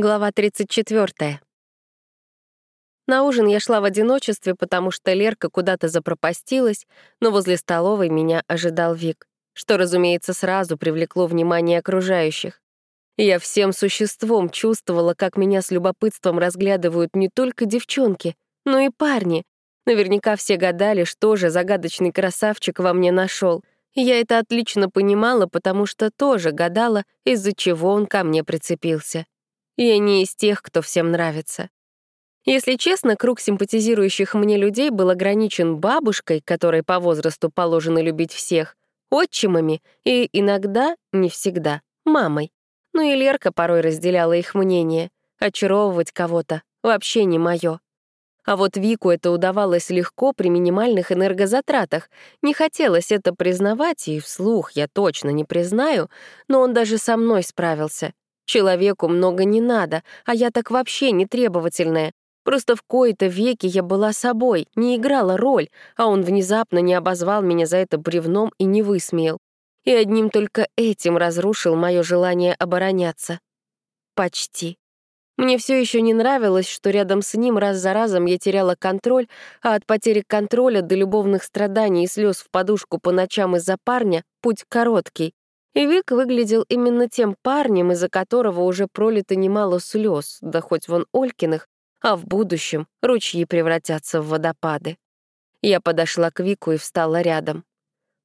Глава 34. На ужин я шла в одиночестве, потому что Лерка куда-то запропастилась, но возле столовой меня ожидал Вик, что, разумеется, сразу привлекло внимание окружающих. Я всем существом чувствовала, как меня с любопытством разглядывают не только девчонки, но и парни. Наверняка все гадали, что же загадочный красавчик во мне нашел. Я это отлично понимала, потому что тоже гадала, из-за чего он ко мне прицепился. Я не из тех, кто всем нравится. Если честно, круг симпатизирующих мне людей был ограничен бабушкой, которой по возрасту положено любить всех, отчимами и иногда, не всегда, мамой. Ну и Лерка порой разделяла их мнение. Очаровывать кого-то вообще не мое. А вот Вику это удавалось легко при минимальных энергозатратах. Не хотелось это признавать, и вслух я точно не признаю, но он даже со мной справился. Человеку много не надо, а я так вообще не требовательная. Просто в кои-то веки я была собой, не играла роль, а он внезапно не обозвал меня за это бревном и не высмеял. И одним только этим разрушил мое желание обороняться. Почти. Мне все еще не нравилось, что рядом с ним раз за разом я теряла контроль, а от потери контроля до любовных страданий и слез в подушку по ночам из-за парня путь короткий. И Вик выглядел именно тем парнем, из-за которого уже пролито немало слез, да хоть вон Олькиных, а в будущем ручьи превратятся в водопады. Я подошла к Вику и встала рядом.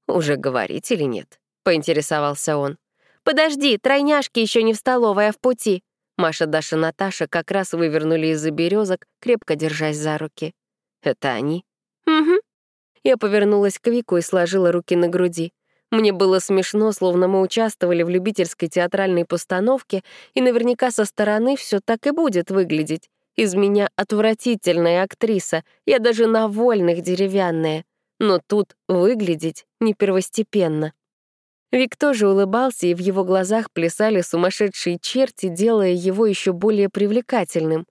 «Уже говорить или нет?» — поинтересовался он. «Подожди, тройняшки еще не в столовой, а в пути». Маша, Даша, Наташа как раз вывернули из-за березок, крепко держась за руки. «Это они?» «Угу». Я повернулась к Вику и сложила руки на груди. Мне было смешно, словно мы участвовали в любительской театральной постановке, и наверняка со стороны все так и будет выглядеть. Из меня отвратительная актриса, я даже на вольных деревянная. Но тут выглядеть не первостепенно. Вик тоже улыбался, и в его глазах плясали сумасшедшие черти, делая его еще более привлекательным.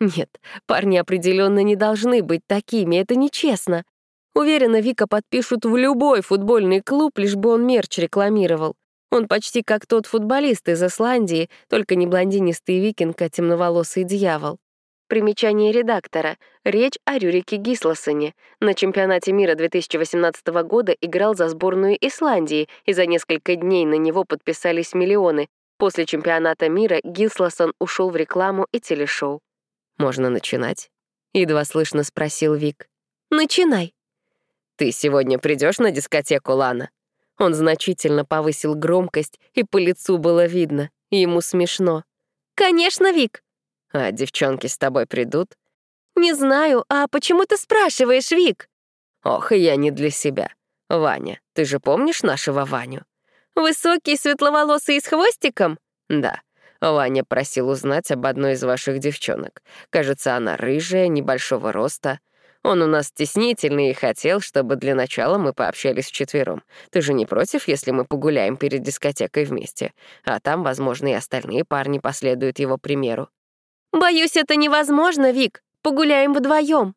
Нет, парни определенно не должны быть такими, это нечестно. Уверена, Вика подпишут в любой футбольный клуб, лишь бы он мерч рекламировал. Он почти как тот футболист из Исландии, только не блондинистый викинг, а темноволосый дьявол. Примечание редактора. Речь о Рюрике Гисласоне. На чемпионате мира 2018 года играл за сборную Исландии, и за несколько дней на него подписались миллионы. После чемпионата мира Гисласон ушел в рекламу и телешоу. «Можно начинать?» — едва слышно спросил Вик. «Начинай», «Ты сегодня придешь на дискотеку, Лана?» Он значительно повысил громкость, и по лицу было видно. Ему смешно. «Конечно, Вик!» «А девчонки с тобой придут?» «Не знаю. А почему ты спрашиваешь, Вик?» «Ох, и я не для себя. Ваня, ты же помнишь нашего Ваню?» «Высокий, светловолосый и с хвостиком?» «Да. Ваня просил узнать об одной из ваших девчонок. Кажется, она рыжая, небольшого роста. Он у нас стеснительный и хотел, чтобы для начала мы пообщались вчетвером. Ты же не против, если мы погуляем перед дискотекой вместе? А там, возможно, и остальные парни последуют его примеру». «Боюсь, это невозможно, Вик. Погуляем вдвоем.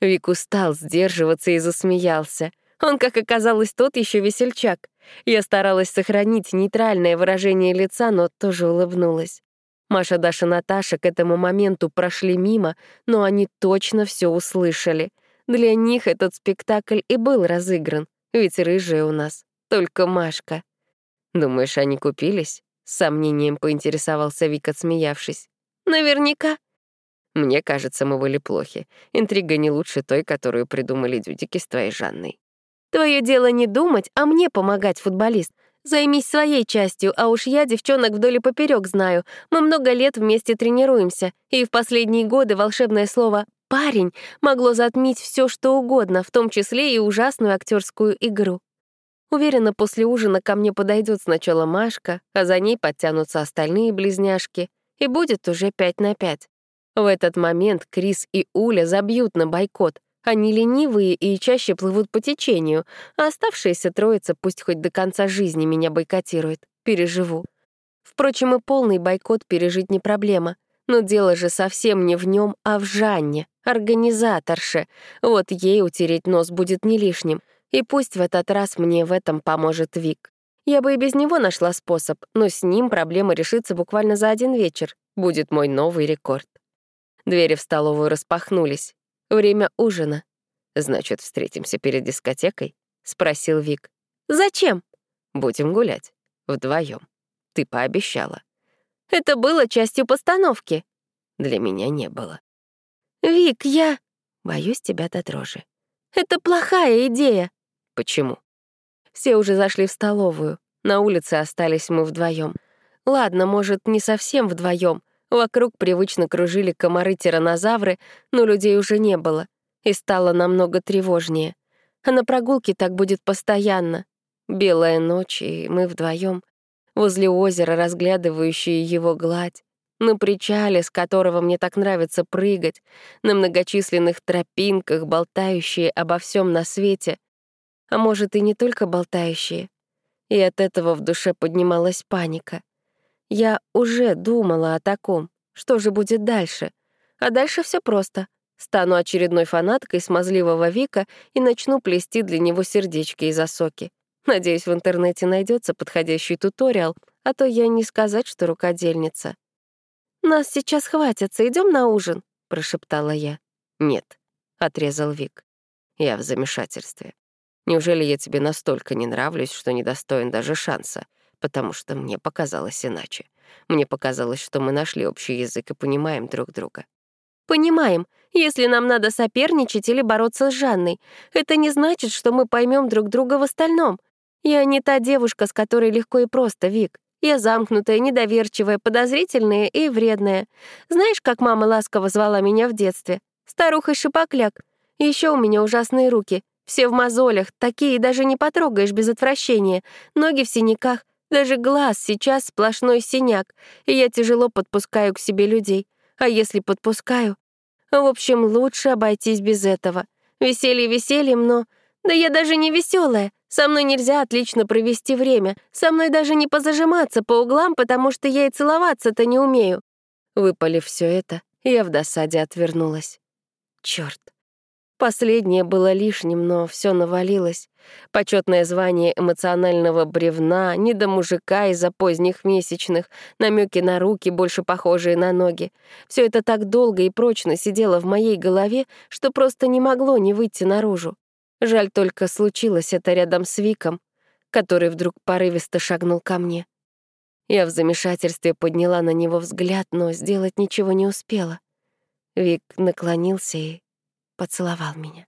Вик устал сдерживаться и засмеялся. Он, как оказалось, тот еще весельчак. Я старалась сохранить нейтральное выражение лица, но тоже улыбнулась. Маша, Даша, Наташа к этому моменту прошли мимо, но они точно все услышали. Для них этот спектакль и был разыгран, ведь рыжая у нас, только Машка. «Думаешь, они купились?» — с сомнением поинтересовался Вик, отсмеявшись. «Наверняка». «Мне кажется, мы были плохи. Интрига не лучше той, которую придумали дюдики с твоей Жанной». «Твое дело не думать, а мне помогать, футболист. Займись своей частью, а уж я девчонок вдоль и поперек знаю. Мы много лет вместе тренируемся, и в последние годы волшебное слово «парень» могло затмить все, что угодно, в том числе и ужасную актерскую игру. Уверена, после ужина ко мне подойдет сначала Машка, а за ней подтянутся остальные близняшки, и будет уже пять на пять. В этот момент Крис и Уля забьют на бойкот, они ленивые и чаще плывут по течению, а оставшаяся троица пусть хоть до конца жизни меня бойкотирует. Переживу. Впрочем, и полный бойкот пережить не проблема. Но дело же совсем не в нем, а в Жанне, организаторше. Вот ей утереть нос будет не лишним. И пусть в этот раз мне в этом поможет Вик. Я бы и без него нашла способ, но с ним проблема решится буквально за один вечер. Будет мой новый рекорд. Двери в столовую распахнулись. Время ужина. «Значит, встретимся перед дискотекой?» — спросил Вик. «Зачем?» «Будем гулять. Вдвоем. Ты пообещала». «Это было частью постановки». «Для меня не было». «Вик, я...» «Боюсь тебя до дрожи». «Это плохая идея». «Почему?» Все уже зашли в столовую. На улице остались мы вдвоем. Ладно, может, не совсем вдвоем. Вокруг привычно кружили комары-тиранозавры, но людей уже не было. И стало намного тревожнее. А на прогулке так будет постоянно. Белая ночь, и мы вдвоем возле озера, разглядывающие его гладь, на причале, с которого мне так нравится прыгать, на многочисленных тропинках, болтающие обо всем на свете, а может, и не только болтающие. И от этого в душе поднималась паника. Я уже думала о таком. Что же будет дальше? А дальше все просто. Стану очередной фанаткой смазливого Вика и начну плести для него сердечки из осоки. Надеюсь, в интернете найдется подходящий туториал, а то я не сказать, что рукодельница. «Нас сейчас хватится, идем на ужин», — прошептала я. «Нет», — отрезал Вик. Я в замешательстве. Неужели я тебе настолько не нравлюсь, что недостоин даже шанса? Потому что мне показалось иначе. Мне показалось, что мы нашли общий язык и понимаем друг друга. Понимаем, если нам надо соперничать или бороться с Жанной. Это не значит, что мы поймем друг друга в остальном. Я не та девушка, с которой легко и просто, Вик. Я замкнутая, недоверчивая, подозрительная и вредная. Знаешь, как мама ласково звала меня в детстве? Старуха Шипокляк. Еще у меня ужасные руки. Все в мозолях, такие даже не потрогаешь без отвращения. Ноги в синяках, даже глаз сейчас сплошной синяк, и я тяжело подпускаю к себе людей. А если подпускаю? В общем, лучше обойтись без этого. Веселье весельем, но... Да я даже не веселая. Со мной нельзя отлично провести время. Со мной даже не позажиматься по углам, потому что я и целоваться-то не умею. Выпалив все это, я в досаде отвернулась. Черт. Последнее было лишним, но все навалилось. Почетное звание эмоционального бревна, не до мужика из-за поздних месячных, намеки на руки, больше похожие на ноги. Все это так долго и прочно сидело в моей голове, что просто не могло не выйти наружу. Жаль только случилось это рядом с Виком, который вдруг порывисто шагнул ко мне. Я в замешательстве подняла на него взгляд, но сделать ничего не успела. Вик наклонился и поцеловал меня.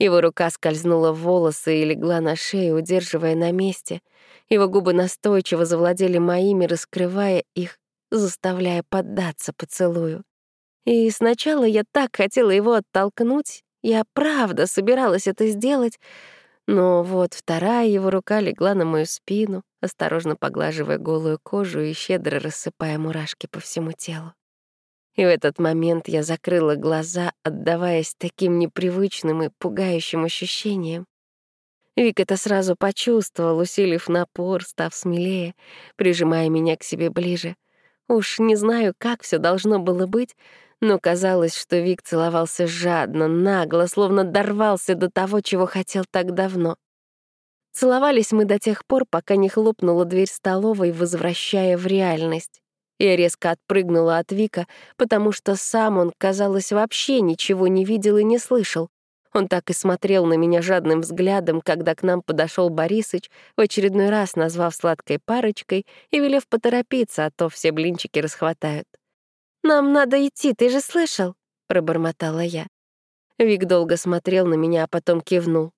Его рука скользнула в волосы и легла на шею, удерживая на месте. Его губы настойчиво завладели моими, раскрывая их, заставляя поддаться поцелую. И сначала я так хотела его оттолкнуть, я правда собиралась это сделать, но вот вторая его рука легла на мою спину, осторожно поглаживая голую кожу и щедро рассыпая мурашки по всему телу. И в этот момент я закрыла глаза, отдаваясь таким непривычным и пугающим ощущениям. Вик это сразу почувствовал, усилив напор, став смелее, прижимая меня к себе ближе. Уж не знаю, как все должно было быть, но казалось, что Вик целовался жадно, нагло, словно дорвался до того, чего хотел так давно. Целовались мы до тех пор, пока не хлопнула дверь столовой, возвращая в реальность. Я резко отпрыгнула от Вика, потому что сам он, казалось, вообще ничего не видел и не слышал. Он так и смотрел на меня жадным взглядом, когда к нам подошел Борисыч, в очередной раз назвав сладкой парочкой и велев поторопиться, а то все блинчики расхватают. «Нам надо идти, ты же слышал?» — пробормотала я. Вик долго смотрел на меня, а потом кивнул.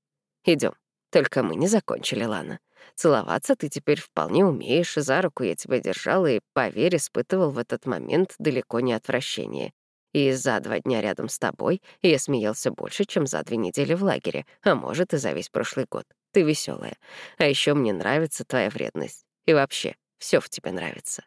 Идем. Только мы не закончили, Лана. Целоваться ты теперь вполне умеешь, за руку я тебя держал и, поверь, испытывал в этот момент далеко не отвращение. И за два дня рядом с тобой я смеялся больше, чем за две недели в лагере, а может, и за весь прошлый год. Ты веселая. А еще мне нравится твоя вредность. И вообще, все в тебе нравится.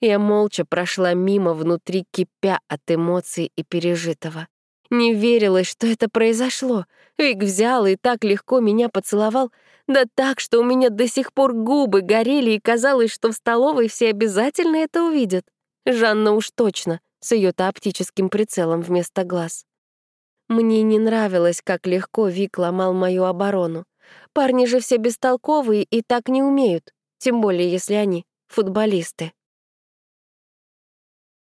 Я молча прошла мимо, внутри кипя от эмоций и пережитого. Не верилось, что это произошло. Вик взял и так легко меня поцеловал, да так, что у меня до сих пор губы горели, и казалось, что в столовой все обязательно это увидят. Жанна уж точно, с ее-то оптическим прицелом вместо глаз. Мне не нравилось, как легко Вик ломал мою оборону. Парни же все бестолковые и так не умеют, тем более если они футболисты.